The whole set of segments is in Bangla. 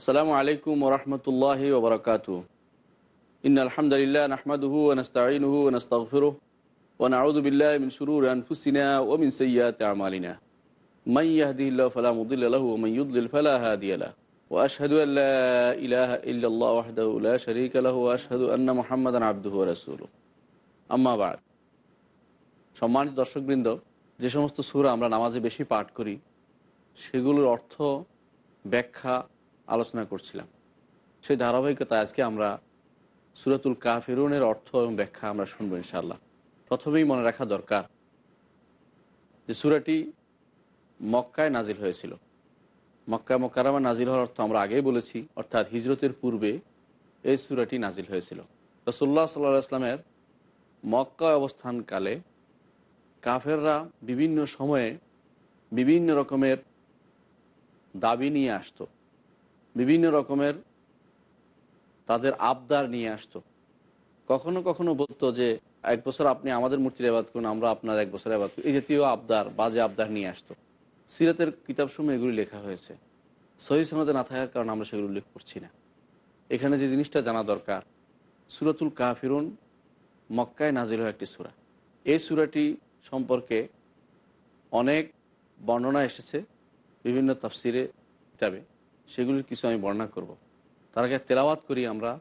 আসসালামু আলাইকুম ওরহমতুল্লাহি ওবরাকাত ইন আলহামদুলিল্লাহ নাহমাদুহু ওনস্তাইনুহু ওনস্তাগফিরুহ ওনাউদুবিল্লাহ মিন শুরুর আনফুসিনা ও মিন সৈয়াত আমালিনা। من يهده الله فلا مضل له ومن يضلل فلا هادي له وأشهد أن لا إله إلا الله وحده لا شريك له وأشهد أن محمدا عبده ورسوله أما بعد সম্মানিত দর্শকবৃন্দ, যে সমস্ত সুরা আমরা নামাজে বেশি পাঠ করি, সেগুলোর অর্থ ব্যাখ্যা আলোচনা করছিলাম। সেই ধারাবাহিকতায় আজকে আমরা সুরাতুল কাফিরুনের অর্থ এবং ব্যাখ্যা আমরা শুনব ইনশাল্লাহ প্রথমেই মনে রাখা দরকার যে সুরাটি মক্কায় নাজিল হয়েছিল। মক্কা মক্কারামা নাজিল হওয়ার অর্থ আমরা আগেই বলেছি, অর্থাৎ হিজরতের পূর্বে এই সুরাটি নাজিল হয়েছিল। রসোল্লা সাল্লাহ ইসলামের মক্কা অবস্থানকালে কাফেররা বিভিন্ন সময়ে বিভিন্ন রকমের দাবি নিয়ে আসতো। বিভিন্ন রকমের তাদের আবদার নিয়ে আসতো। কখনো কখনো বলতো যে, এক বছর আপনি আমাদের মূর্তির আবাদ করুন, আমরা আপনার এক বছর আবাদ করি। এই জাতীয় আবদার, বাজে আবদার নিয়ে আসতো। সিরাতের কিতাবসমূহে এগুলি লেখা হয়েছে। সহি সনদে না থাকার কারণে আমরা সেগুলো উল্লেখ করছি না। এখানে যে জিনিসটা জানা দরকার, সুরাতুল কাফিরুন মক্কায় নাজিল হয় একটি সুরা। এই সুরাটি সম্পর্কে অনেক বর্ণনা এসেছে, বিভিন্ন তাফসিরে কিতাবে। সেগুলির কিছু আমি বর্ণনা করব তার আগে তেলাওয়াত করি আমরা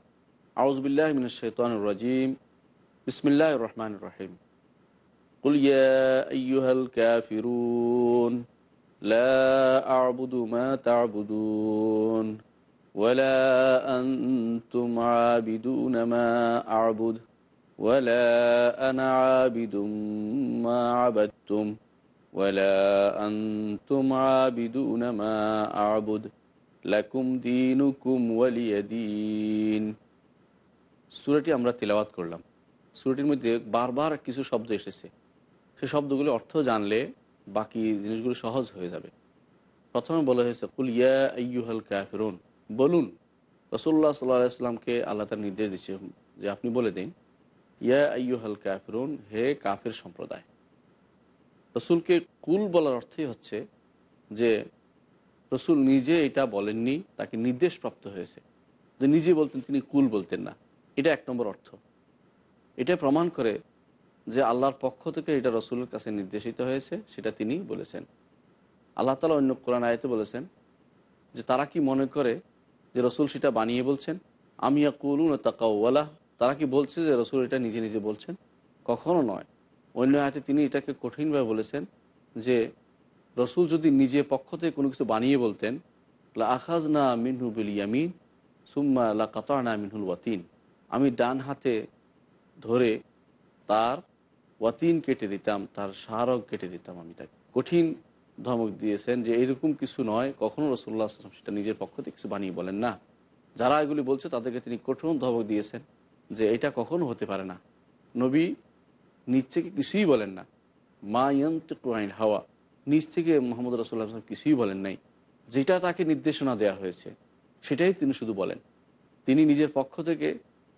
আউজবিল্লাহ মিন শৈতান রাজিম বিসমিল্লাহ রহমান রহিম قل يا أيها الكافرون لا أعبد ما تعبدون ولا أنتم عابدون ما أعبد ولا أنا عابد ما عبدتم ولا أنتم عابدون ما أعبد লাকুম দিনুকুম ওয়ালিয়াদিন। সুরাটি আমরা তেলাওয়াত করলাম। সুরাটির মধ্যে বারবার কিছু শব্দ এসেছে। সে শব্দগুলো অর্থ জানলে বাকি জিনিসগুলো সহজ হয়ে যাবে। প্রথমে বলা হয়েছে, কুল ইয়া আইয়ুহাল কাফিরুন। বলুন রসুল্লাহ সাল্লাহ ইসলামকে আল্লাহ তার নির্দেশ দিচ্ছে যে আপনি বলে দিন, ইয়া আইয়ুহাল কাফিরুন, হে কাফের সম্প্রদায়। রসুলকে কুল বলার অর্থই হচ্ছে যে রসুল নিজে এটা বলেননি, তাকে নির্দেশ প্রাপ্ত হয়েছে। যে নিজে বলতেন, তিনি কুল বলতেন না। এটা এক নম্বর অর্থ। এটা প্রমাণ করে যে আল্লাহর পক্ষ থেকে এটা রসুলের কাছে নির্দেশিত হয়েছে, সেটা তিনি বলেছেন। আল্লাহ তালা অন্য কোরআন আয়তে বলেছেন যে, তারা কি মনে করে যে রসুল সেটা বানিয়ে বলছেন? আমি কুলুন তাকাওয়ালা। তারা কি বলছে যে রসুল এটা নিজে নিজে বলছেন? কখনো নয়। অন্য আয়তে তিনি এটাকে কঠিনভাবে বলেছেন যে রসুল যদি নিজে পক্ষ থেকে কোনো কিছু বানিয়ে বলতেন আখাজ না মিনহু বিল ইয়ামিন, সুম্মা লা কাতার না মিনহুল ওয়াতিন। আমি ডান হাতে ধরে তার ওয়াতিন কেটে দিতাম, তার সারক কেটে দিতাম আমি তাকে। কঠিন ধমক দিয়েছেন যে এরকম কিছু নয় কখনও রসুল্লাহ আসলাম সেটা নিজের পক্ষ থেকে কিছু বানিয়ে বলেন না। যারা এগুলি বলছে তাদেরকে তিনি কঠোর ধমক দিয়েছেন যে এটা কখনো হতে পারে না। নবী থেকে কিছুই বলেন না। মা ইয়ন্ত হাওয়া নিজ থেকে মোহাম্মদ রসুল্লাহ কিছুই বলেন নাই। যেটা তাকে নির্দেশনা দেওয়া হয়েছে, সেটাই তিনি শুধু বলেন। তিনি নিজের পক্ষ থেকে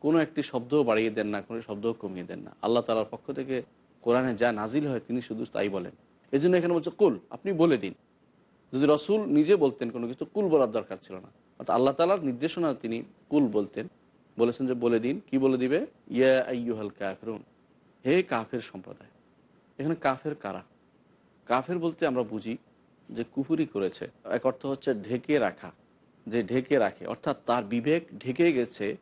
কোনো একটি শব্দও বাড়িয়ে দেন না, কোনো শব্দও কমিয়ে দেন না। আল্লাহ তালার পক্ষ থেকে কোরআনে যা নাজিল হয় তিনি শুধু তাই বলেন। এই জন্য এখানে বলছে, কুল, আপনি বলে দিন। যদি রসুল নিজে বলতেন কোনো কিছু, কুল বলার দরকার ছিল না। অর্থাৎ আল্লাহ তালার নির্দেশনা তিনি কুল বলতেন। বলেছেন যে, বলে দিন। কি বলে দিবে? ইয়া আইয়ুহাল কাফেরুন। হে কাফের সম্প্রদায়, এখানে কাফের কারা? কাফের বলতে আমরা বুঝি যে কুফুরি করেছে। এক অর্থ হচ্ছে ঢেকে রাখা, যে ঢেকে রাখে। অর্থাৎ তার বিবেক ঢেকে গেছে,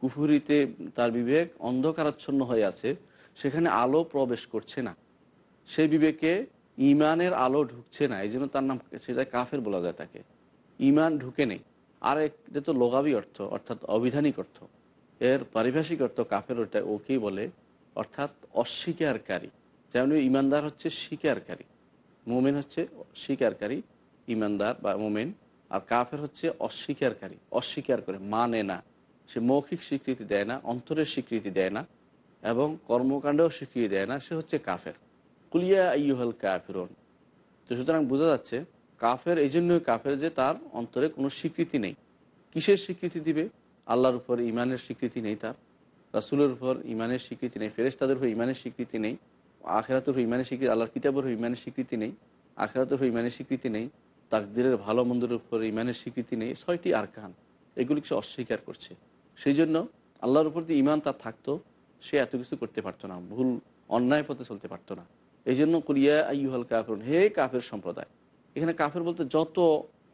কুফুরিতে তার বিবেক অন্ধকারাচ্ছন্ন হয়ে আছে, সেখানে আলো প্রবেশ করছে না। সেই বিবেকে ইমানের আলো ঢুকছে না এই জন্য তার নাম সেটা কাফের বলা যায় তাকে। ইমান ঢুকে নেই। আর এটা তো লোগাবি অর্থ, অর্থাৎ অবিধানিক অর্থ। এর পারিভাষিক অর্থ কাফের ওটা ওকেই বলে, অর্থাৎ অস্বীকারী যেমন ইমানদার হচ্ছে স্বীকারী মোমেন হচ্ছে স্বীকারী ইমানদার বা মোমেন, আর কাফের হচ্ছে অস্বীকারী, অস্বীকার করে মানে না। সে মৌখিক স্বীকৃতি দেয় না, অন্তরের স্বীকৃতি দেয় না, এবং কর্মকাণ্ডেও স্বীকৃতি দেয় না, সে হচ্ছে কাফের। কুলিয়া আইয়ুহাল কাফিরন। তো সুতরাং বোঝা যাচ্ছে, কাফের এই জন্যই কাফের যে তার অন্তরে কোনো স্বীকৃতি নেই। কিসের স্বীকৃতি দিবে? আল্লাহর উপর ইমানের স্বীকৃতি নেই তার। রাসুলের উপর ইমানের স্বীকৃতি নেই ফেরেস্তাদের উপর ইমানের স্বীকৃতি নেই। আখেরাতের ইমানের স্বীকৃতি, আল্লাহর কিতাবের ইমানের স্বীকৃতি নেই, আখেরাতের ইমানের স্বীকৃতি নেই, তাকদিরের ভালো মন্দিরের উপর ইমানের স্বীকৃতি নেই, ছয়টি আরকান, এগুলিকে সে অস্বীকার করছে। সেই জন্য আল্লাহর উপর দিয়ে ইমান তার থাকতো, সে এত কিছু করতে পারতো না, ভুল অন্যায় পথে চলতে পারতো না। এই জন্য করিয়া আইয়ুহাল কাফের হে কাফের সম্প্রদায়, এখানে কাফের বলতে যত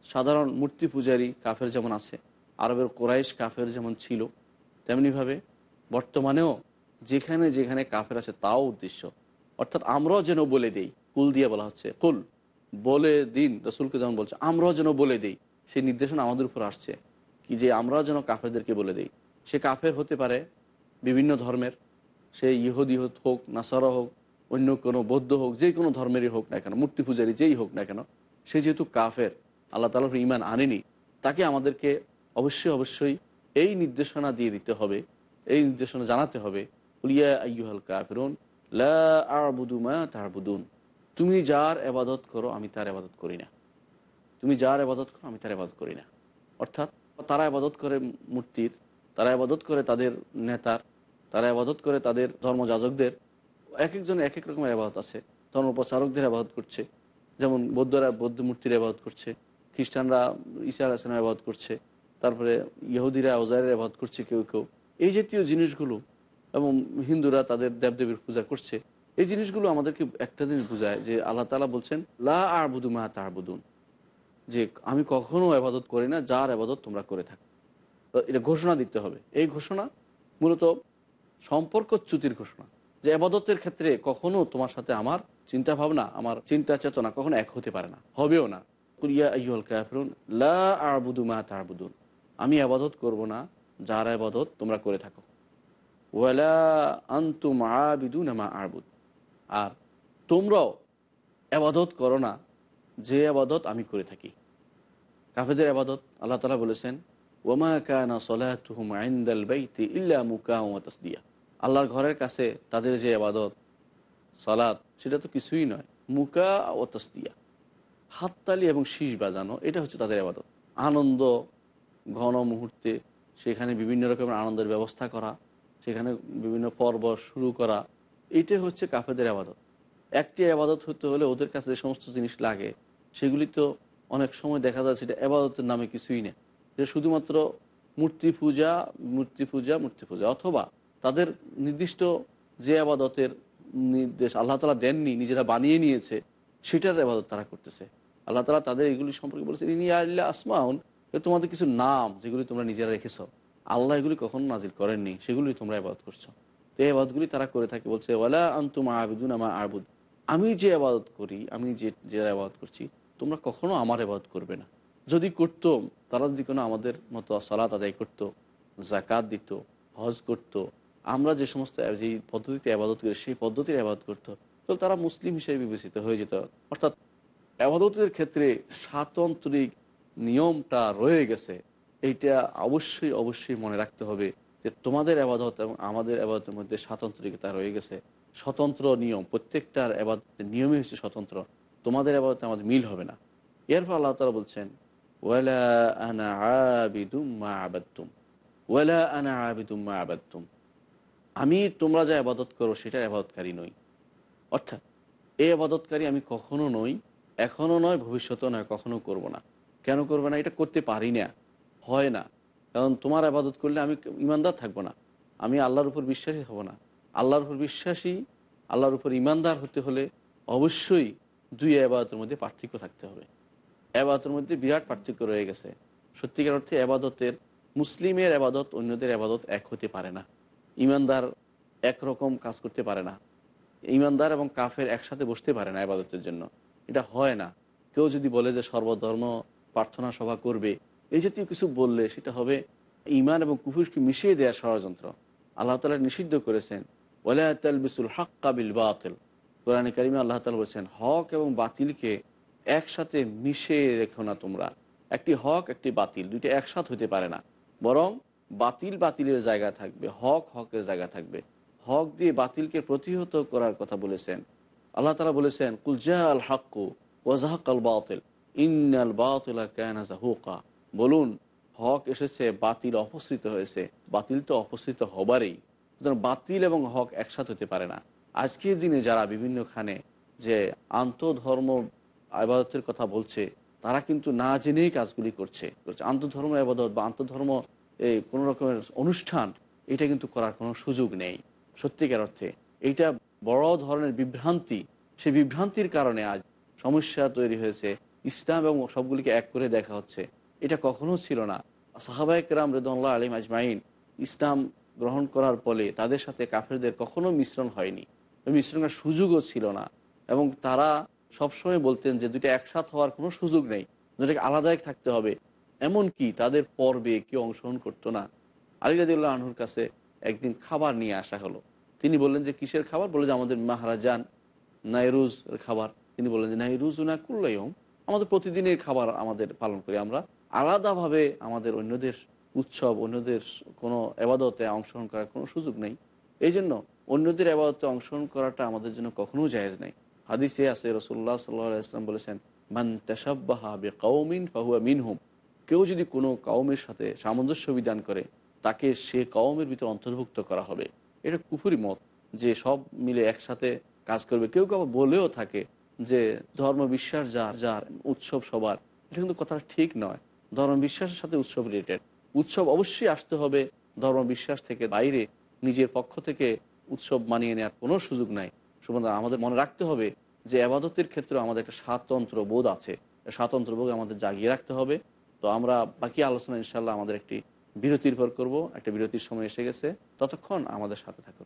সাধারণ মূর্তি পূজারী কাফের যেমন আছে, আরবের কোরাইশ কাফের যেমন ছিল, তেমনিভাবে বর্তমানেও যেখানে যেখানে কাফের আছে তাও উদ্দেশ্য। অর্থাৎ আমরাও যেন বলে দেই, কুল দিয়ে বলা হচ্ছে, কুল, বলে দিন, রসুলকে যেমন বলছে, আমরাও যেন বলে দেই, সেই নির্দেশনা আমাদের উপর আসছে কি যে আমরাও যেন কাফেরদেরকে বলে দেই। সে কাফের হতে পারে বিভিন্ন ধর্মের, সে ইহুদি হোক নাসারা হোক, অন্য কোনো বৌদ্ধ হোক, যে কোনো ধর্মেরই হোক না কেন, মূর্তি পূজারী যেই হোক না কেন, সে যেহেতু কাফের, আল্লাহ তালার ইমান আনেনি, তাকে আমাদেরকে অবশ্যই অবশ্যই এই নির্দেশনা দিয়ে দিতে হবে, এই নির্দেশনা জানাতে হবে। উলিয়া আইয়ুহাল কাফিরুন লা তারবুদুন তুমি যার এবাদত করো, আমি তার এবাদত করি না। তুমি যার এবাদত করো, আমি তার এবাদত করি না। অর্থাৎ, তারা আবাদত করে মূর্তির, তারা আবাদত করে তাদের নেতার, তারা আবাদত করে তাদের ধর্মযাজকদের এক একজনের এক এক রকমের আবাদত আছে। ধর্মপ্রচারকদের আবাদত করছে। যেমন বৌদ্ধরা বৌদ্ধ মূর্তির আবাদত করছে, খ্রিস্টানরা ঈসা আলাহিসের আবাদত করছে, তারপরে ইহুদিরা ওজারের আবাদত করছে কেউ কেউ। এই জাতীয় জিনিসগুলো এবং হিন্দুরা তাদের দেবদেবীর পূজা করছে। এই জিনিসগুলো আমাদেরকে একটা জিনিস বোঝায় যে আল্লাহ তালা বলছেন, লা আবুদু মা তারবুদুন যে আমি কখনো আবাদত করি না, যার আবাদত তোমরা করে থাকো। এটা ঘোষণা দিতে হবে। এই ঘোষণা মূলত সম্পর্কচ্যুতির ঘোষণা। যে আবাদতের ক্ষেত্রে কখনো তোমার সাথে আমার চিন্তা ভাবনা আমার চিন্তা চেতনা কখনো এক হতে পারে না, হবেও না। কুলিয়া আইয়ুল কাফরুন, লা আবুদু মা তারবুদুন আমি আবাদত করব না, যার আবাদত তোমরা করে থাকো। ওয়ালা আন্তুম আবিদুন মা আবুদ। আর তোমরাও আবাদত করো না, যে আবাদত আমি করে থাকি। কাফেদের আবাদত আল্লাহ তালা বলেছেন ওমা কানা সলাতুহুম আইন্দাল বাইতি ইল্লা তাসদিয়া। আল্লাহর ঘরের কাছে তাদের যে আবাদত সলাৎ সেটা তো কিছুই নয়। মুকা ও তস্তিয়া হাততালি এবং শীষ বাজানো, এটা হচ্ছে তাদের আবাদত আনন্দ, ঘন মুহূর্তে সেখানে বিভিন্ন রকমের আনন্দের ব্যবস্থা করা সেখানে বিভিন্ন পর্ব শুরু করা এইটাই হচ্ছে কাফেদের আবাদত। একটি আবাদত হতে হলে ওদের কাছে যে সমস্ত জিনিস লাগে, সেগুলি তো অনেক সময় দেখা যায় সেটা আবাদতের নামে কিছুই নেই। এটা শুধুমাত্র মূর্তি পূজা মূর্তি পূজা মূর্তি পূজা, অথবা তাদের নির্দিষ্ট যে আবাদতের নির্দেশ আল্লাহ তালা দেননি, নিজেরা বানিয়ে নিয়েছে, সেটার আবাদত তারা করতেছে। আল্লাহ তালা তাদের এগুলি সম্পর্কে বলেছে ইনি আল্লাহ আসমাউন তোমাদের কিছু নাম যেগুলি তোমরা নিজেরা রেখেছ। আল্লাহ এগুলি কখনো নাজিল করেননি, সেগুলি তোমরা আবাদত করছ। তো এই আবাদতগুলি তারা করে থাকে, বলছে, ওয়ালা আন্তুমা আবিদুন আমা আবুদ আমি যে আবাদত করি, আমি যে যে আবাদত করছি, তোমরা কখনো আমার আবাদত করবে না। যদি করতো, তারা যদি কোনো আমাদের মতো সলাত আদায় করতো জাকাত দিত, হজ করত, আমরা যে সমস্ত, যেই পদ্ধতিতে আবাদত করি, সেই পদ্ধতির আবাদত করতো তাহলে তারা মুসলিম হিসেবে বিবেচিত হয়ে যেত। অর্থাৎ আবাদতের ক্ষেত্রে স্বাতন্ত্রিক নিয়মটা রয়ে গেছে। এইটা অবশ্যই অবশ্যই মনে রাখতে হবে যে তোমাদের আবাদত এবং আমাদের আবাদতের মধ্যে স্বাতন্ত্রিকতা রয়ে গেছে। স্বতন্ত্র নিয়ম, প্রত্যেকটার আবাদতের নিয়মই হচ্ছে স্বতন্ত্র। তোমাদের আবাদতে আমাদের মিল হবে না। এরপর আল্লাহ তালা বলছেন, ওয়ালা আনা আবিদুম মা আবাদ্তুম। ওয়ালা আনা আবিদুম মা আবাদ্তুম। আমি তোমরা যা আবাদত করো সেটার আবাদতকারী নই। অর্থাৎ, এই আবাদতকারী আমি কখনো নই এখনও নয়, ভবিষ্যতেও নয়, কখনো করব না। কেন করবে না? এটা করতে পারি না। হয় না। কারণ তোমার আবাদত করলে আমি ইমানদার থাকব না। আমি আল্লাহর উপর বিশ্বাসী হব না। আল্লাহর উপর বিশ্বাসী, আল্লাহর উপর ইমানদার হতে হলে অবশ্যই দুই আবাদতের মধ্যে পার্থক্য থাকতে হবে। আবাদতের মধ্যে বিরাট পার্থক্য রয়ে গেছে। সত্যিকার অর্থে আবাদতের, মুসলিমের আবাদত অন্যদের আবাদত এক হতে পারে না। ইমানদার একরকম কাজ করতে পারে না। ইমানদার এবং কাফের একসাথে বসতে পারে না আবাদতের জন্য। এটা হয় না। কেউ যদি বলে যে সর্বধর্ম প্রার্থনা সভা করবে এই জাতীয় কিছু বললে সেটা হবে ইমান এবং কুফুরকে মিশিয়ে দেওয়ার ষড়যন্ত্র। আল্লাহ তালা নিষিদ্ধ করেছেন ওয়ালায়াতাল বিসুল হক কাবিল বাতিল। কোরআনে কারিমে আল্লাহ তালা বলছেন, হক এবং বাতিলকে একসাথে মিশিয়ে রেখো না তোমরা। একটি হক, একটি বাতিল, দুইটা একসাথ হতে পারে না। বরং বাতিল বাতিলের জায়গা থাকবে, হক হকের জায়গা থাকবে। হক দিয়ে বাতিলকে প্রতিহত করার কথা বলেছেন। আল্লাহ তালা বলেছেন কুলজা আল হাক্কু ওয়াজাহাক আল বাতিল। ইন্নাল বাতিলা কায়না জাহুকা বলুন, হক এসেছে, বাতিল অপসৃত হয়েছে। বাতিল তো অপসৃত হবারই। সুতরাং বাতিল এবং হক একসাথে হতে পারে না। আজকের দিনে যারা বিভিন্নখানে যে আন্তধর্ম আবাদতের কথা বলছে, তারা কিন্তু না জেনেই কাজগুলি করছে। করছে আন্তধর্ম আবাদত বা আন্তধর্ম এই কোনো রকমের অনুষ্ঠান, এটা কিন্তু করার কোনো সুযোগ নেই। সত্যিকার অর্থে এইটা বড় ধরনের বিভ্রান্তি। সেই বিভ্রান্তির কারণে আজ সমস্যা তৈরি হয়েছে। ইসলাম এবং সবগুলিকে এক করে দেখা হচ্ছে। এটা কখনো ছিল না। সাহাবায়ক রাম রেদুল্লাহ আলিম আজমাইন ইসলাম গ্রহণ করার ফলে তাদের সাথে কাফেরদের কখনো মিশ্রণ হয়নি। মিশ্রণের সুযোগও ছিল না এবং তারা সবসময় বলতেন যে দুইটা একসাথ হওয়ার কোনো সুযোগ নেই দুটাকে আলাদাই থাকতে হবে। এমন কি তাদের পর্বে কেউ অংশগ্রহণ করতো না। আলিরাদিল্লাহ আনহুর কাছে একদিন খাবার নিয়ে আসা হলো। তিনি বললেন যে, কিসের খাবার? বলে যে, আমাদের মাহারাজান নাইরুজ খাবার। তিনি বললেন যে নাইরুজ না কুল্লাইম আমাদের প্রতিদিনের খাবার আমাদের পালন করি আমরা। আলাদাভাবে আমাদের অন্যদের উৎসব, অন্যদের কোনো এবাদতে অংশগ্রহণ করার কোনো সুযোগ নেই। এই জন্য অন্যদের আবাদতে অংশগ্রহণ করাটা আমাদের জন্য কখনো জায়েজ নেই। হাদিসে আছে রসুল্লাহ সাল্লাহ ইসলাম বলেছেন, মান তেসাব্বাহা বে কাউমিন ফাহুয়া মিনহুম। কেউ যদি কোনো কাউমের সাথে সামঞ্জস্য বিধান করে, তাকে সে কওমের ভিতর অন্তর্ভুক্ত করা হবে। এটা কুফুরি মত যে সব মিলে একসাথে কাজ করবে। কেউ কেউ বলেও থাকে যে ধর্ম বিশ্বাস যার যার, উৎসব সবার, এটা কিন্তু কথাটা ঠিক নয়। ধর্ম বিশ্বাসের সাথে উৎসব রিলেটেড উৎসব অবশ্যই আসতে হবে ধর্ম বিশ্বাস থেকে বাইরে। নিজের পক্ষ থেকে উৎসব মানিয়ে নেওয়ার কোনো সুযোগ নাই। সুতরাং আমাদের মনে রাখতে হবে যে আবাদতের ক্ষেত্রে আমাদের একটা স্বাতন্ত্র বোধ আছে। স্বাতন্ত্র বোধ আমাদের জাগিয়ে রাখতে হবে। তো আমরা বাকি আলোচনা ইনশাল্লাহ আমাদের একটি বিরতির পর করব। একটা বিরতির সময় এসে গেছে। ততক্ষণ আমাদের সাথে থাকুন।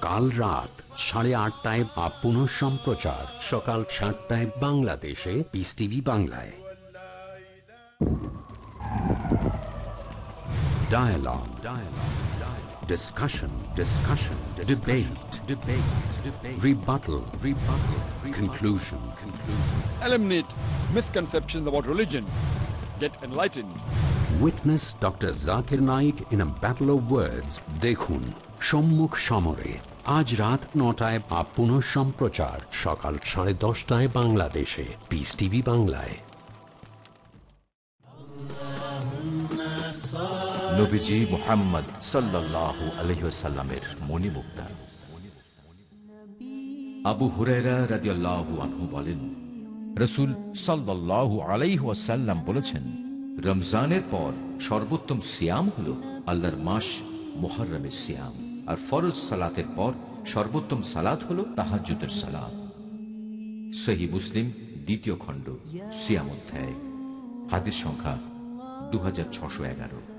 কাল রাত সাড়ে আটটায় বা পুনঃ সম্প্রচার সকাল সাতটায় বাংলাদেশে পিস টিভি বাংলায় Dialogue. Dialogue. Dialogue. Discussion. Discussion. Debate. Debate. Debate. Rebuttal. Rebuttal. Conclusion. Conclusion. Eliminate misconceptions about religion. Get enlightened. Witness Dr. Zakir Naik in a battle of words. দেখুন সম্মুখ সমরে। আজ রাত নটায় বা পুনঃ সম্প্রচার সকাল সাড়ে দশটায় বাংলাদেশে। পিস টিভি বাংলায়। নবীজি মোহাম্মদ সাল্লাল্লাহু আলহিসাল্লামের মণিমুক্তা। আবু হুরায়রা রাদিয়াল্লাহু আনহু বলেন, রসুল বলেছেন, রমজানের পর সর্বোত্তম সিয়াম হলো আল্লাহর মাস মুহররমের সিয়াম। আর ফরজ সালাতের পর সর্বোত্তম সালাত হল তাহাজ্জুদের সালাত। সহি মুসলিম দ্বিতীয় খণ্ড, সিয়াম অধ্যায়, হাদিস সংখ্যা দু হাজার ছশো এগারো।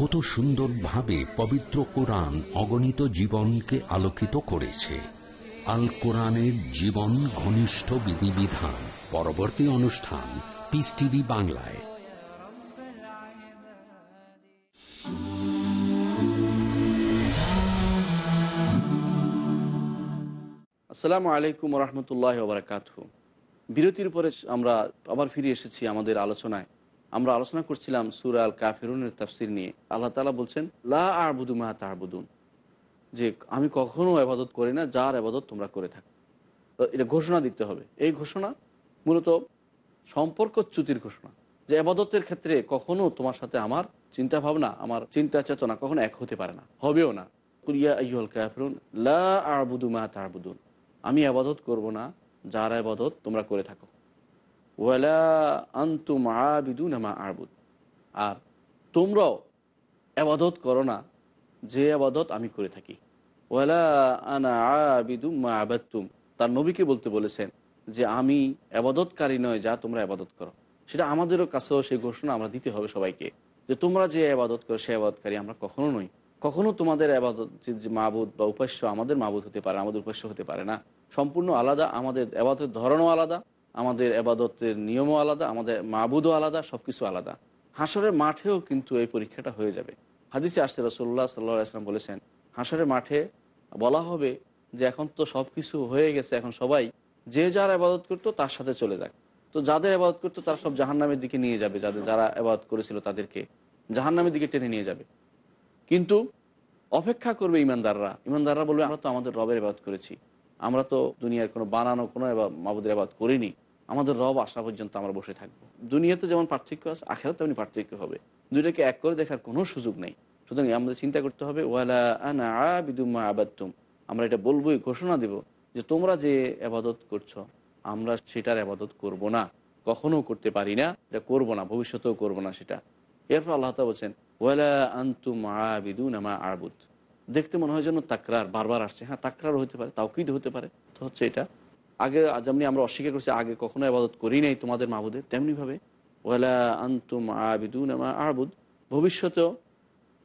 কত সুন্দরভাবে পবিত্র কোরআন অগণিত জীবনকে আলোকিত করেছে। আল কোরআনের জীবন ঘনিষ্ঠ বিধিবিধান। পরবর্তী অনুষ্ঠান পিস টিভি বাংলায়। আসসালামু আলাইকুম রহমতুল্লাহ বারকাত বিরতির পরে আমরা আবার ফিরে এসেছি আমাদের আলোচনায়। আমরা আলোচনা করছিলাম সুরা আল কাফিরুনের তাফসির নিয়ে। আল্লাহ তালা বলছেন, লা আবুদু মা তাহবুদুন যে আমি কখনো আবাদত করি না, যার আবাদত তোমরা করে থাকো। এটা ঘোষণা দিতে হবে। এই ঘোষণা মূলত সম্পর্কচ্যুতির ঘোষণা। যে আবাদতের ক্ষেত্রে কখনো তোমার সাথে আমার চিন্তা ভাবনা আমার চিন্তা চেতনা কখনো এক হতে পারে না, হবেও না। কুরিয়া আইহল কাফরুন, লা আবুদু মা তাহবুদুন আমি আবাদত করব না, যার আবাদত তোমরা করে থাকো। ওয়ালা আন্তুম আবিদুন আমা আবুদ। আর তোমরাও আবাদত করো না, যে আবাদত আমি করে থাকি। ওয়ালা আনা আবিদুম মা আবাদতুম। তার নবীকে বলতে বলেছেন যে, আমি আবাদতকারী নয় যা তোমরা আবাদত করো। সেটা আমাদেরও কাছেও সেই ঘোষণা আমরা দিতে হবে সবাইকে, যে তোমরা যে আবাদত করো, সে আবাদতকারী আমরা কখনো নই। কখনো তোমাদের আবাদত যে মাবুদ বা উপাস্য আমাদের মাবুদ হতে পারে, আমাদের উপাস্য হতে পারে না। সম্পূর্ণ আলাদা, আমাদের আবাদতের ধরনও আলাদা আমাদের আবাদতের নিয়মও আলাদা, আমাদের মাবুদও আলাদা সব কিছু আলাদা। হাসরের মাঠেও কিন্তু এই পরীক্ষাটা হয়ে যাবে। হাদিসে আসতে রসল্লাহ সাল্লাহ আসলাম বলেছেন হাসরের মাঠে বলা হবে যে এখন তো সব কিছু হয়ে গেছে, এখন সবাই যে যার আবাদত করতো তার সাথে চলে যাক। তো যাদের আবাদত করতো তারা সব জাহান্নামের দিকে নিয়ে যাবে, যাদের যারা আবাদত করেছিল তাদেরকে জাহান্নামের দিকে টেনে নিয়ে যাবে। কিন্তু অপেক্ষা করবে ইমানদাররা। ইমানদাররা বলবে, আমরা তো আমাদের রবের আবাদ করেছি। আমরা তো দুনিয়ার কোনো বানানো, কোনো এবার মাবুদের আবাদ করিনি। আমাদের রব আসা পর্যন্ত আমরা বসে থাকব। দুনিয়াতে যেমন পার্থক্য আছে আখেরাত তেমনি পার্থক্য হবে। দুইটাকে এক করে দেখার কোনো সুযোগ নেই। সুতরাং আমাদের চিন্তা করতে হবে, ওয়ালা আনা আবিদুম্মা আবাদ্তুম। আমরা এটা বলবোই ঘোষণা দেব যে তোমরা যে আবাদত করছ, আমরা সেটার আবাদত করব না। কখনো করতে পারি না, এটা করব না, ভবিষ্যতেও করব না সেটা। এরপর আল্লাহ বলছেন, ওয়ালা আন্তুম আবিদুন আমা আবুদ। দেখতে মনে হয় যেন তাকরার, বারবার আসছে। হ্যাঁ তাকরারও হতে পারে তাও তাওকিদ হতে পারে। তো হচ্ছে এটা। আগে যেমনি আমরা অস্বীকার করছি, আগে কখনো আবাদত করি নাই তোমাদের মাহবুদের তেমনিভাবে। ওয়ালা আন্তুম আবিদুন আবুদ। ভবিষ্যতেও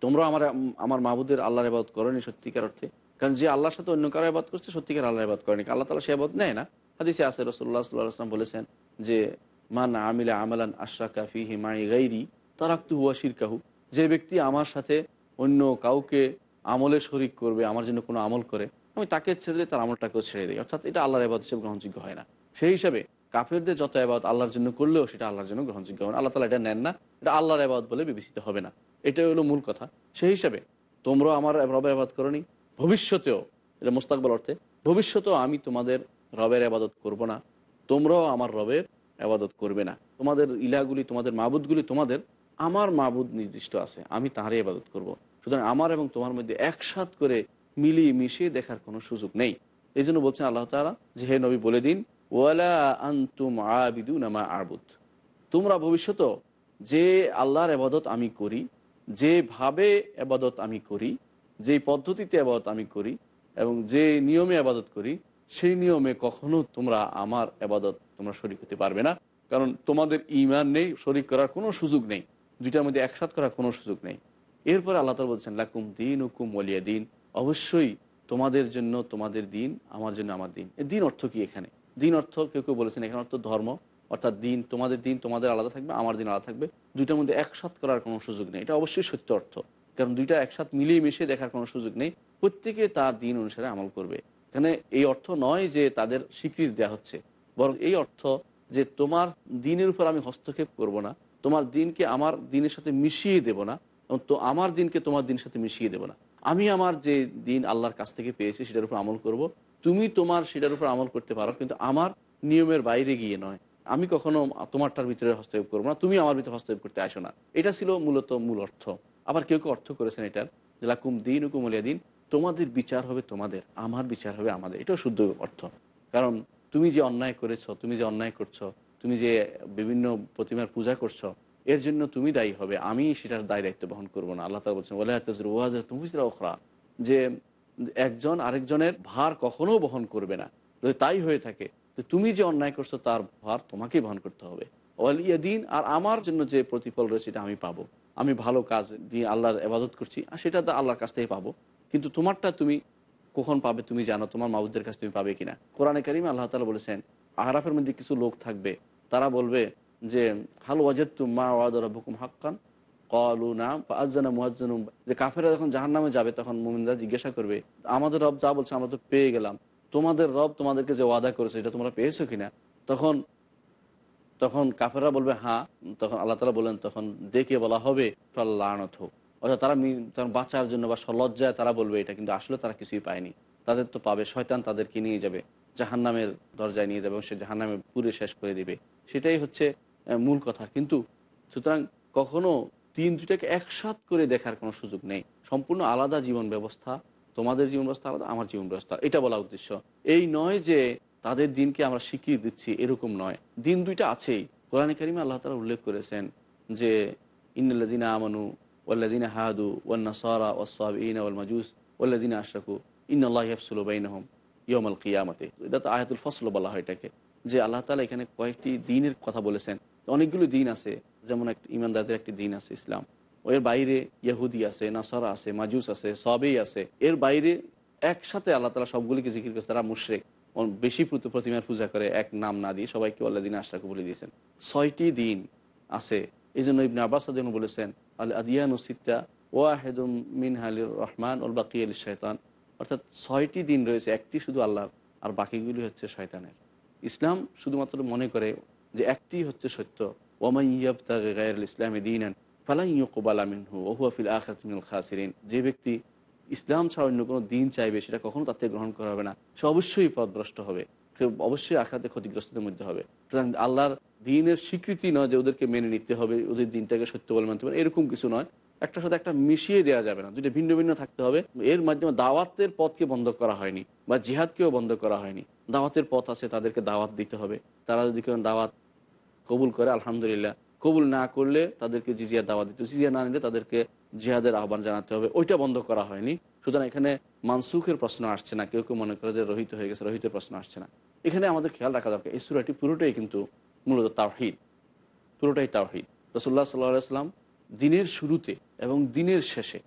তোমরা আমার আমার মাহবুদের আল্লাহর আবাদ করেনি সত্যিকার অর্থে। কারণ যে আল্লাহর সাথে অন্য কারও আবাদ করছে, সত্যিকার আল্লাহর আবাদ করেনি। আল্লাহ তালা সে আবাদ নেয় না। হাদিসে আসে রসুল্লাহ সাল্লাহ আসলাম বলেছেন যে, মান আমিলা আমালান আশরাকা কাফি মাই গাইরি তারাক্তু হুয়া শিরকাহু। যে ব্যক্তি আমার সাথে অন্য কাউকে আমলে শরিক করবে, আমার জন্য কোনো আমল করে, আমি তাকে ছেড়ে দিই তার আমলটাকেও ছেড়ে দিই। অর্থাৎ এটা আল্লাহর আবাদ হিসেবে গ্রহণযোগ্য হয় না। সেই হিসাবে কাফেরদের যত আবাদ আল্লাহর জন্য করলেও সেটা আল্লাহর জন্য গ্রহণযোগ্য হবে না। আল্লাহ তালা এটা নেন না। এটা আল্লাহর আবাদ বলে বিবেচিত হবে না। এটাই হলো মূল কথা। সেই হিসাবে তোমরাও আমার রবের আবাদ করনি। ভবিষ্যতেও, এটা মোস্তাকবল অর্থে, ভবিষ্যতেও আমি তোমাদের রবের আবাদত করব না। তোমরাও আমার রবের আবাদত করবে না। তোমাদের ইলাগুলি তোমাদের মাবুদগুলি তোমাদের, আমার মাবুদ নির্দিষ্ট আছে। আমি তাঁরই আবাদত করব। সুতরাং আমার এবং তোমার মধ্যে একসাথ করে মিলিয়ে মিশিয়ে দেখার কোনো সুযোগ নেই। এই জন্য বলছেন আল্লাহ তালা যে, হে নবী, বলে দিন, ওয়ালা আন্তুম আবিদু নামা আবুদ। তোমরা ভবিষ্যত যে আল্লাহর আবাদত আমি করি যেভাবে আবাদত আমি করি যেই পদ্ধতিতে আবাদত আমি করি, এবং যে নিয়মে আবাদত করি, সেই নিয়মে কখনো তোমরা আমার আবাদত তোমরা শরিক হতে পারবে না। কারণ তোমাদের ইমান নেই, শরিক করার কোনো সুযোগ নেই। দুইটার মধ্যে একসাথ করার কোনো সুযোগ নেই। এরপরে আল্লাহ তালা বলছেন, লাকুম দিন হুকুম ওলিয়া দিন। অবশ্যই তোমাদের জন্য তোমাদের দিন, আমার জন্য আমার দিন। দিন অর্থ কি এখানে? দিন অর্থ কেউ কেউ বলেছেন, এখানে অর্থ ধর্ম। অর্থাৎ দিন, তোমাদের দিন, তোমাদের আলাদা থাকবে, আমার দিন আলাদা থাকবে। দুইটার মধ্যে একসাথ করার কোনো সুযোগ নেই। এটা অবশ্যই সত্য অর্থ। কারণ দুইটা একসাথ মিলিয়ে মিশিয়ে দেখার কোনো সুযোগ নেই। প্রত্যেকে তার দিন অনুসারে আমল করবে। এখানে এই অর্থ নয় যে তাদের স্বীকৃতি দেওয়া হচ্ছে। বরং এই অর্থ যে তোমার দিনের উপর আমি হস্তক্ষেপ করব না, তোমার দিনকে আমার দিনের সাথে মিশিয়ে দেব না তো আমার দিনকে তোমার দিনের সাথে মিশিয়ে দেবো না। আমি আমার যে দিন আল্লাহর কাছ থেকে পেয়েছি, সেটার উপর আমল করব। তুমি তোমার সেটার উপর আমল করতে পারো, কিন্তু আমার নিয়মের বাইরে গিয়ে নয়। আমি কখনো তোমারটার ভিতরে হস্তক্ষেপ করব না, তুমি আমার ভিতরে হস্তক্ষেপ করতে আসো না। এটা ছিল মূলত মূল অর্থ। আবার কেউ কেউ অর্থ করেছেন এটার, যে লাকুম দিন আলিয়া দিন, তোমাদের বিচার হবে তোমাদের, আমার বিচার হবে আমাদের। এটাও শুদ্ধ অর্থ। কারণ তুমি যে অন্যায় করেছ, তুমি যে অন্যায় করছ, তুমি যে বিভিন্ন প্রতিমার পূজা করছ এর জন্য তুমি দায়ী হবে। আমি সেটার দায় দায়িত্ব বহন করব না। আল্লাহ তালা বলছেন ওলা ওখরা যে একজন আরেকজনের ভার কখনো বহন করবে না। যদি তাই হয়ে থাকে, তো তুমি যে অন্যায় করছ, তার ভার তোমাকেই বহন করতে হবে। ওয়াল দিন আর আমার জন্য যে প্রতিফল রয়েছে সেটা আমি পাবো। আমি ভালো কাজ দিয়ে আল্লাহর আবাদত করছি, আর সেটা তো আল্লাহর কাছ থেকে পাবো। কিন্তু তোমারটা তুমি কখন পাবে, তুমি জানো, তোমার মাবুদের কাছে তুমি পাবে কিনা? কোরআনে কারিমে আল্লাহ তালা বলেছেন আহরাফের মধ্যে কিছু লোক থাকবে, তারা বলবে যে, হাল ওয়াজেদ মা ওয়াদ রব্বকুম হাক্কান? কলু নাম। আজানা মুয়াজ্জানুম যে কাফেরা যখন জাহান নামে যাবে, তখন মুমিনরা জিজ্ঞাসা করবে, আমাদের রব যা বলছে আমরা তো পেয়ে গেলাম। তোমাদের রব তোমাদেরকে যে ওয়াদা করেছে, এটা তোমরা পেয়েছ কিনা? তখন তখন কাফেরা বলবে হ্যাঁ। তখন আল্লাহ তালা বললেন, তখন দেখে বলা হবে লানত হোক। অর্থাৎ তারা তখন বাঁচার জন্য বা সলজ্জায় তারা বলবে এটা, কিন্তু আসলে তারা কিছুই পায়নি। তাদের তো পাবে, শয়তান তাদেরকে নিয়ে যাবে, জাহান্নামের দরজায় নিয়ে যাবে এবং সে জাহান্নামে পুরে শেষ করে দিবে। সেটাই হচ্ছে মূল কথা। কিন্তু সুতরাং কখনো তিন দুইটাকে একসাথ করে দেখার কোনো সুযোগ নেই। সম্পূর্ণ আলাদা জীবন ব্যবস্থা, তোমাদের জীবন ব্যবস্থা আলাদা, আমার জীবন ব্যবস্থা, এটা বলা উদ্দেশ্য। এই নয় যে তাদের দিনকে আমরা স্বীকৃতি দিচ্ছি, এরকম নয়। দিন দুইটা আছেই। কোরআনে কারিমে আল্লাহ তালা উল্লেখ করেছেন যে ইন্নাল্লাদিনা আমানু ওয়াল্লাদিনা হাদু ওয়ান্না ওয়ান্নাসারা ওয়াসাবিনা ওয়াল মাজুস ওয়াল্লাদিনা আশরাকু ইয়াফসুলু বাইনাহুম ইয়মাল কিয়ামতে। এটা তো আয়াতুল ফসল বলা হয় এটাকে। যে আল্লাহ তালা এখানে কয়েকটি দিনের কথা বলেছেন। অনেকগুলো দিন আছে, যেমন এক ইমানদারদের একটি দিন আছে ইসলাম। এর বাইরে ইহুদি আছে, নাসারা আছে, মাজুস আছে, সবেই আছে। এর বাইরে একসাথে আল্লাহ তালা সবগুলিকে জিকির করে তারা মুশরেক। বেশি প্রতি- প্রতিমার পূজা করে, এক নাম না দিয়ে সবাইকে আল্লাহ দিন আশরাকে বলে দিয়েছেন। ছয়টি দিন আছে। এই জন্য ইবনে আব্বাস যেন বলেছেন আল আদিয়ান সিত্তা ওয়াহেদুম মিন হালির রহমান ওল বাকি আল শৈতান অর্থাৎ ছয়টি দিন রয়েছে, একটি শুধু আল্লাহর, আর বাকিগুলি হচ্ছে শয়তানের। ইসলাম শুধুমাত্র মনে করে যে একটি হচ্ছে সত্য গায়ের ইসলামে দিন ফালাইকুবালামিনহু ওহুয়াফিল আখাতমিনুল খাসিরিন। যে ব্যক্তি ইসলাম ছাড়া অন্য কোনো দিন চাইবে, সেটা কখনো তার থেকে গ্রহণ করা হবে না। সে অবশ্যই পথভ্রষ্ট হবে। সে অবশ্যই আখাতে ক্ষতিগ্রস্তদের মধ্যে হবে। সুতরাং আল্লাহর দিনের স্বীকৃতি নয় যে ওদেরকে মেনে নিতে হবে, ওদের দিনটাকে সত্য বলে মানতে হবে, এরকম কিছু নয়। একটা সাথে একটা মিশিয়ে দেওয়া যাবে না। দুটো ভিন্ন ভিন্ন থাকতে হবে। এর মাধ্যমে দাওয়াতের পথকে বন্ধ করা হয়নি বা জিহাদকেও বন্ধ করা হয়নি। দাওয়াতের পথ আছে, তাদেরকে দাওয়াত দিতে হবে। তারা যদি কেউ দাওয়াত কবুল করে, আলহামদুলিল্লাহ। কবুল না করলে তাদেরকে জিজিয়া দাওয়া দিতে জিজিয়া না নিলে তাদেরকে জিহাদের আহ্বান জানাতে হবে। ওইটা বন্ধ করা হয়নি। সুতরাং এখানে মানসুখের প্রশ্ন আসছে না। কেউ কেউ মনে করে যে রহিত হয়ে গেছে, রহিতের প্রশ্ন আসছে না। এখানে আমাদের খেয়াল রাখা দরকার। এই সুরাটি পুরোটাই কিন্তু মূলত তাওহিদ। পুরোটাই তাওহিদ। রসুল্লাহ সাল্লাহ সাল্লাম দিনের শুরুতে এবং দিনের শেষে,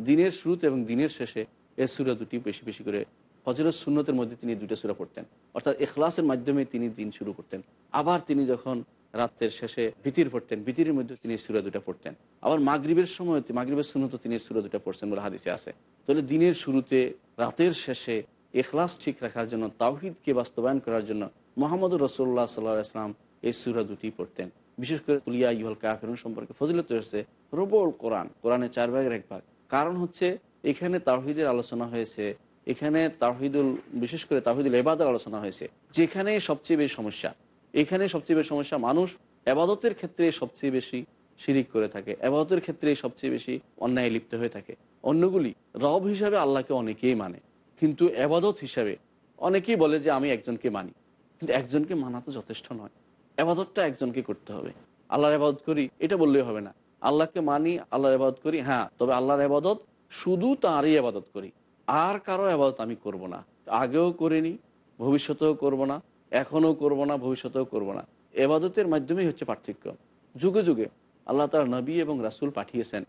দিনের শুরুতে এবং দিনের শেষে এই সুরা দুটি বেশি বেশি করে হজরত সুন্নতের মধ্যে তিনি দুইটা সুরা পড়তেন। অর্থাৎ এখলাসের মাধ্যমে তিনি দিন শুরু করতেন। আবার তিনি যখন রাত্রের শেষে ভীতির পড়তেন ভীতির মধ্যে তিনি সুরা দুটা পড়তেন। আবার মাগরিবের সময় মাগরিবের সুন্নত তিনি সুরা দুটা পড়ছেন বলে হাদিসে আছে। তাহলে দিনের শুরুতে, রাতের শেষে এখলাস ঠিক রাখার জন্য, তাওহিদকে বাস্তবায়ন করার জন্য মোহাম্মদ রসুল্লাহ সাল্লাহ ইসলাম এই সুরা দুটি পড়তেন। বিশেষ করে কুলিয়া ইহল কাফেরুন সম্পর্কে ফজিলত রয়েছে রবল কোরআন কোরআনে চার ভাগের এক ভাগ। কারণ হচ্ছে, এখানে তাওহিদের আলোচনা হয়েছে এখানে তাহিদুল বিশেষ করে তাহিদুল এবাদের আলোচনা হয়েছে। যেখানে সবচেয়ে বেশি সমস্যা। এখানে সবচেয়ে বেশি সমস্যা মানুষ এবাদতের ক্ষেত্রে সবচেয়ে বেশি শিরিক করে থাকে। এবাদতের ক্ষেত্রে সবচেয়ে বেশি অন্যায় লিপ্ত হয়ে থাকে। অন্যগুলি রব হিসাবে আল্লাহকে অনেকেই মানে। কিন্তু এবাদত হিসাবে অনেকেই বলে যে আমি একজনকে মানি। কিন্তু একজনকে মানা তো যথেষ্ট নয়। এবাদতটা একজনকে করতে হবে। আল্লাহর আবাদত করি, এটা বললেই হবে না। আল্লাহকে মানি, আল্লাহর আবাদত করি হ্যাঁ তবে আল্লাহর আবাদত শুধু তাঁরই আবাদত করি। আর কারও আবাদত আমি করব না। আগেও করিনি, ভবিষ্যতেও করব না, এখনও করব না, ভবিষ্যতেও করব না। এবাদতের মাধ্যমেই হচ্ছে পার্থক্য। যুগে যুগে আল্লাহ তালা নবী এবং রাসুল পাঠিয়েছেন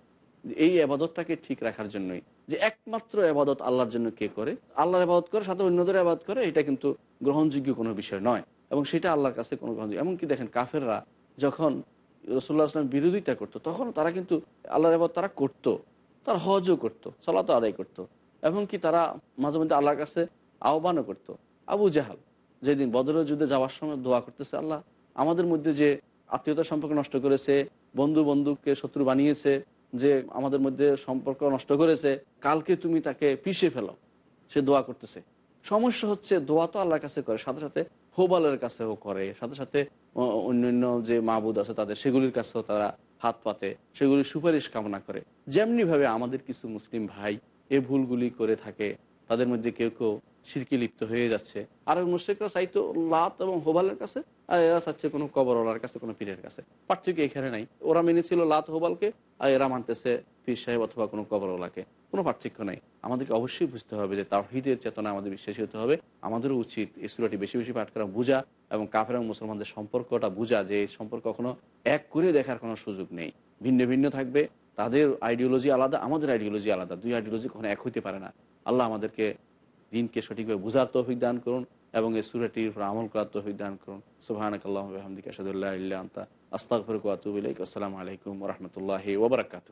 যে এই আবাদতটাকে ঠিক রাখার জন্যই। যে একমাত্র আবাদত আল্লাহর জন্য কে করে? আল্লাহর আবাদত করে, সাথে অন্যদের আবাদ করে, এটা কিন্তু গ্রহণযোগ্য কোনো বিষয় নয়। এবং সেটা আল্লাহর কাছে কোনো গ্রহণযোগ্য, এমনকি দেখেন কাফেররা যখন রসুল্লাহ আসলাম বিরোধিতা করতো, তখন তারা কিন্তু আল্লাহর আবাদ তারা করতো। তারা হজও করতো, সলাতো আদায় করতো। এমনকি তারা মাঝে মধ্যে আল্লাহর কাছে আহ্বানও করতো। আবু জাহাল যেদিন বদরের যুদ্ধে যাওয়ার সময় দোয়া করতেছে, আল্লাহ, আমাদের মধ্যে যে আত্মীয়তা সম্পর্ক নষ্ট করেছে বন্ধু বন্ধুকে শত্রু বানিয়েছে, যে আমাদের মধ্যে সম্পর্ক নষ্ট করেছে, কালকে তুমি তাকে পিষে ফেলো। সে দোয়া করতেছে। সমস্যা হচ্ছে দোয়া তো আল্লাহর কাছে করে, সাথে সাথে হোবালের কাছেও করে, সাথে সাথে অন্যান্য যে মাবুদ আছে তাদের, সেগুলির কাছেও তারা হাত পাতে, সেগুলির সুপারিশ কামনা করে। যেমনিভাবে আমাদের কিছু মুসলিম ভাই এ ভুলগুলি করে থাকে। তাদের মধ্যে কেউ কেউ সিরকি লিপ্ত হয়ে যাচ্ছে। আর মুশ্রিকরা চাইতো লাত এবং হোবালের কাছে, আর এরা চাচ্ছে কোনো কবরওয়ালার কাছে, কোনো পীরের কাছে। পার্থক্য এখানে নাই। ওরা মেনেছিল লাত, হোবালকে, আর এরা মানতেছে পীর সাহেব অথবা কোনো কবরওয়ালাকে কোনো পার্থক্য নাই। আমাদেরকে অবশ্যই বুঝতে হবে যে তাহিদের চেতনা আমাদের বিশ্বাসী হতে হবে। আমাদেরও উচিত এই সুরাটি বেশি বেশি পাঠ করা, বোঝা এবং কাফের এবং মুসলমানদের সম্পর্কটা বোঝা যে এই সম্পর্ক কখনো এক করে দেখার কোনো সুযোগ নেই। ভিন্ন ভিন্ন থাকবে। তাদের আইডিওলজি আলাদা, আমাদের আইডিওলজি আলাদা। দুই আইডিওলজি কখনো এক হইতে পারে না। আল্লাহ আমাদেরকে দিনকে সঠিকভাবে বোঝার তৌফিক দান করুন এবং এই সুরাটির উপর আমল করার তৌফিক দান করুন। সুবাহানক আল্লাহ হামদিক আসাদুল্লাহ ওয়া আসসালামু আলাইকুম রহমতুল্লাহ ওবরাকাতু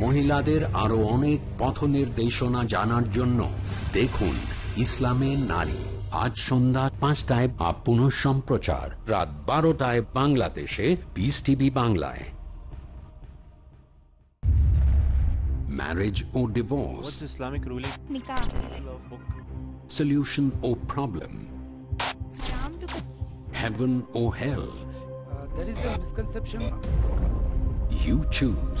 মহিলাদের আরও অনেক পথ নির্দেশনা জানার জন্য দেখুন ইসলামে নারী। আজ সন্ধ্যা পাঁচটায় বা পুনঃ সম্প্রচার। রাত বারোটায় বাংলাদেশে পিস টিভি বাংলায়। ম্যারেজ ও ডিভোর্স ইসলামিক সলিউশন ও problem heaven O health you choose